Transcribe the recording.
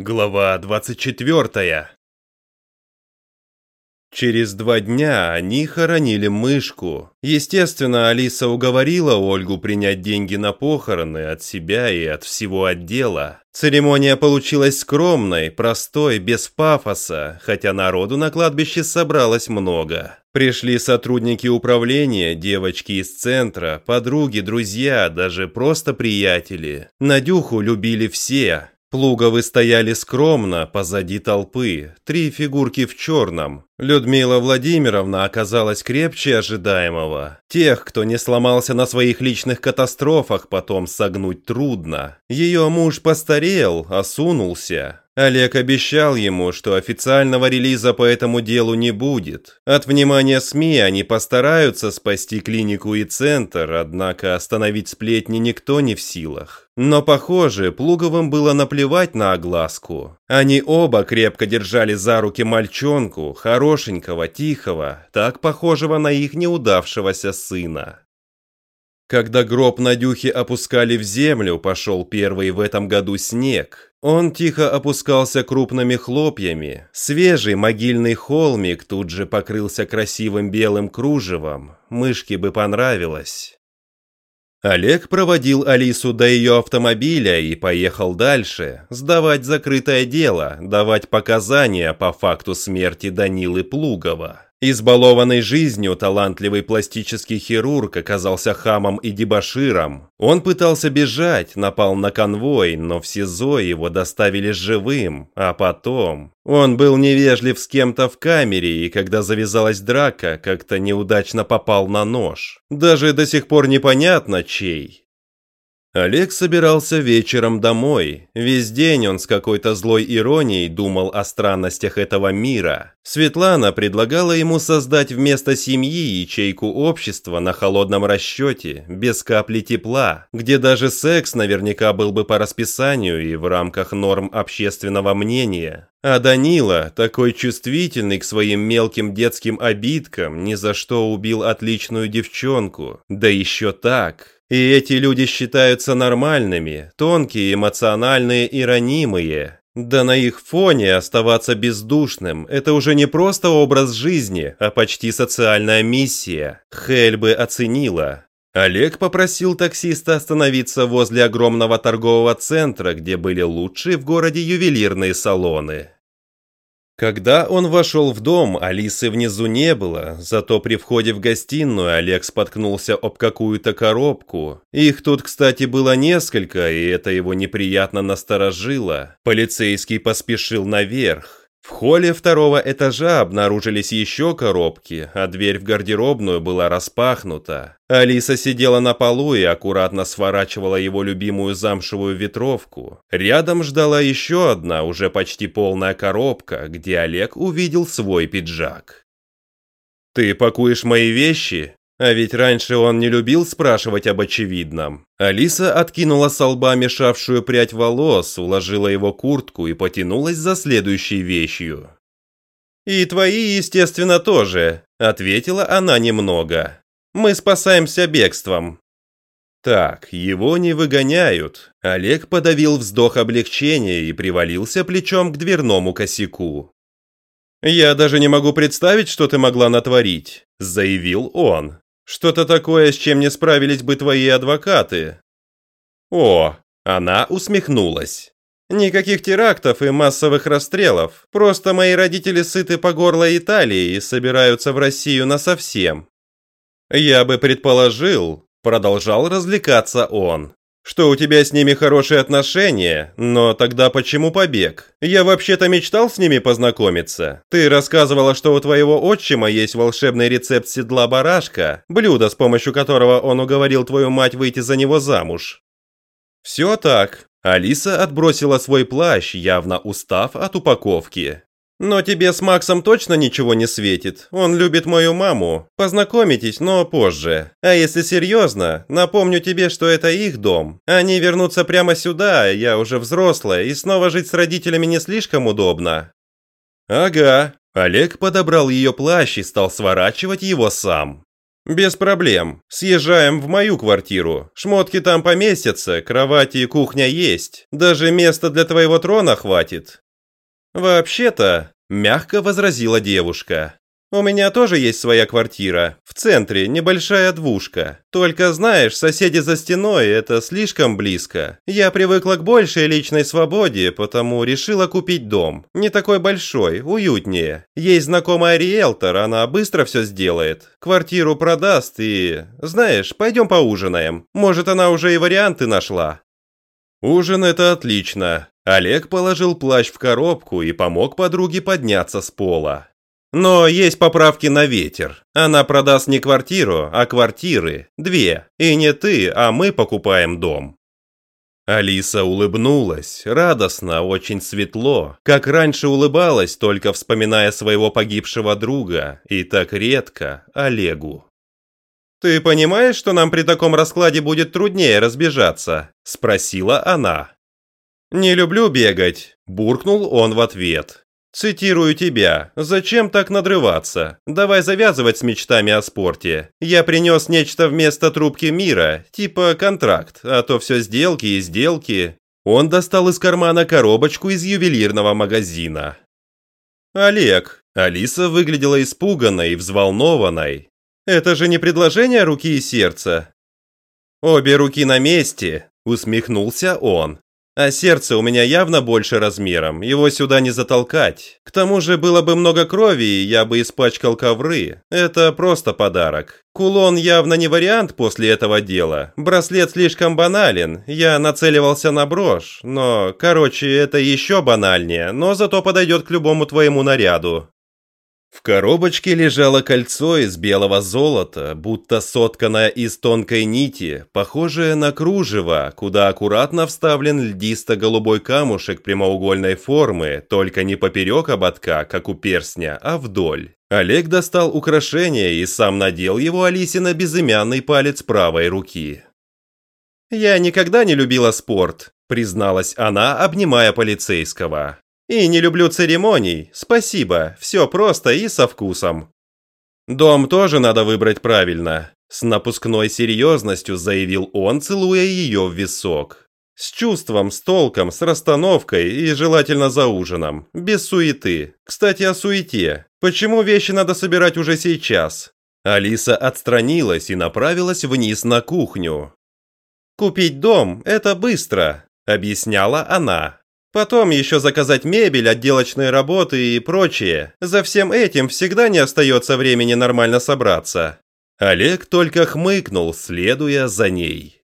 Глава 24 Через два дня они хоронили мышку. Естественно, Алиса уговорила Ольгу принять деньги на похороны от себя и от всего отдела. Церемония получилась скромной, простой, без пафоса, хотя народу на кладбище собралось много. Пришли сотрудники управления, девочки из центра, подруги, друзья, даже просто приятели. Надюху любили все, Плуговы стояли скромно, позади толпы, три фигурки в черном. Людмила Владимировна оказалась крепче ожидаемого. Тех, кто не сломался на своих личных катастрофах, потом согнуть трудно. Ее муж постарел, осунулся. Олег обещал ему, что официального релиза по этому делу не будет. От внимания СМИ они постараются спасти клинику и центр, однако остановить сплетни никто не в силах. Но, похоже, Плуговым было наплевать на огласку. Они оба крепко держали за руки мальчонку, хорошенького, тихого, так похожего на их неудавшегося сына. Когда гроб Надюхи опускали в землю, пошел первый в этом году снег. Он тихо опускался крупными хлопьями. Свежий могильный холмик тут же покрылся красивым белым кружевом. Мышке бы понравилось. Олег проводил Алису до ее автомобиля и поехал дальше, сдавать закрытое дело, давать показания по факту смерти Данилы Плугова. Избалованный жизнью талантливый пластический хирург оказался хамом и дебоширом. Он пытался бежать, напал на конвой, но в СИЗО его доставили живым, а потом... Он был невежлив с кем-то в камере, и когда завязалась драка, как-то неудачно попал на нож. Даже до сих пор непонятно, чей. Олег собирался вечером домой. Весь день он с какой-то злой иронией думал о странностях этого мира. Светлана предлагала ему создать вместо семьи ячейку общества на холодном расчете, без капли тепла, где даже секс наверняка был бы по расписанию и в рамках норм общественного мнения. А Данила, такой чувствительный к своим мелким детским обидкам, ни за что убил отличную девчонку. Да еще так. И эти люди считаются нормальными, тонкие, эмоциональные и ранимые. Да на их фоне оставаться бездушным – это уже не просто образ жизни, а почти социальная миссия. Хель бы оценила. Олег попросил таксиста остановиться возле огромного торгового центра, где были лучшие в городе ювелирные салоны. Когда он вошел в дом, Алисы внизу не было, зато при входе в гостиную Олег споткнулся об какую-то коробку. Их тут, кстати, было несколько, и это его неприятно насторожило. Полицейский поспешил наверх. В холле второго этажа обнаружились еще коробки, а дверь в гардеробную была распахнута. Алиса сидела на полу и аккуратно сворачивала его любимую замшевую ветровку. Рядом ждала еще одна, уже почти полная коробка, где Олег увидел свой пиджак. «Ты пакуешь мои вещи?» А ведь раньше он не любил спрашивать об очевидном. Алиса откинула с лба мешавшую прядь волос, уложила его куртку и потянулась за следующей вещью. «И твои, естественно, тоже», — ответила она немного. «Мы спасаемся бегством». Так, его не выгоняют. Олег подавил вздох облегчения и привалился плечом к дверному косяку. «Я даже не могу представить, что ты могла натворить», — заявил он. Что-то такое, с чем не справились бы твои адвокаты. О, она усмехнулась. Никаких терактов и массовых расстрелов. Просто мои родители сыты по горло Италии и собираются в Россию насовсем. Я бы предположил, продолжал развлекаться он, что у тебя с ними хорошие отношения, но тогда почему побег? Я вообще-то мечтал с ними познакомиться. Ты рассказывала, что у твоего отчима есть волшебный рецепт седла барашка, блюдо, с помощью которого он уговорил твою мать выйти за него замуж. Все так. Алиса отбросила свой плащ, явно устав от упаковки. Но тебе с Максом точно ничего не светит. Он любит мою маму. Познакомитесь, но позже. А если серьезно, напомню тебе, что это их дом. Они вернутся прямо сюда, я уже взрослая, и снова жить с родителями не слишком удобно. Ага. Олег подобрал ее плащ и стал сворачивать его сам. «Без проблем. Съезжаем в мою квартиру. Шмотки там поместятся, кровати и кухня есть. Даже места для твоего трона хватит». «Вообще-то», – мягко возразила девушка, у меня тоже есть своя квартира. В центре, небольшая двушка. Только знаешь, соседи за стеной – это слишком близко. Я привыкла к большей личной свободе, потому решила купить дом. Не такой большой, уютнее. Есть знакомая риэлтор, она быстро все сделает. Квартиру продаст и... Знаешь, пойдем поужинаем. Может, она уже и варианты нашла. Ужин – это отлично. Олег положил плащ в коробку и помог подруге подняться с пола. Но есть поправки на ветер. Она продаст не квартиру, а квартиры. Две. И не ты, а мы покупаем дом. Алиса улыбнулась, радостно, очень светло, как раньше улыбалась, только вспоминая своего погибшего друга, и так редко, Олегу. «Ты понимаешь, что нам при таком раскладе будет труднее разбежаться?» – спросила она. «Не люблю бегать», – буркнул он в ответ. Цитирую тебя. Зачем так надрываться? Давай завязывать с мечтами о спорте. Я принес нечто вместо трубки мира, типа контракт, а то все сделки и сделки. Он достал из кармана коробочку из ювелирного магазина. Олег. Алиса выглядела испуганной и взволнованной. Это же не предложение руки и сердца. Обе руки на месте, усмехнулся он. А сердце у меня явно больше размером, его сюда не затолкать. К тому же было бы много крови, и я бы испачкал ковры. Это просто подарок. Кулон явно не вариант после этого дела. Браслет слишком банален, я нацеливался на брошь. Но, короче, это еще банальнее, но зато подойдет к любому твоему наряду. В коробочке лежало кольцо из белого золота, будто сотканное из тонкой нити, похожее на кружево, куда аккуратно вставлен льдисто-голубой камушек прямоугольной формы, только не поперек ободка, как у перстня, а вдоль. Олег достал украшение и сам надел его Алисе на безымянный палец правой руки. «Я никогда не любила спорт», призналась она, обнимая полицейского. И не люблю церемоний. Спасибо, все просто и со вкусом. Дом тоже надо выбрать правильно. С напускной серьезностью заявил он, целуя ее в висок. С чувством, с толком, с расстановкой и желательно за ужином. Без суеты. Кстати, о суете. Почему вещи надо собирать уже сейчас? Алиса отстранилась и направилась вниз на кухню. «Купить дом – это быстро», – объясняла она. Потом еще заказать мебель, отделочные работы и прочее. За всем этим всегда не остается времени нормально собраться. Олег только хмыкнул, следуя за ней.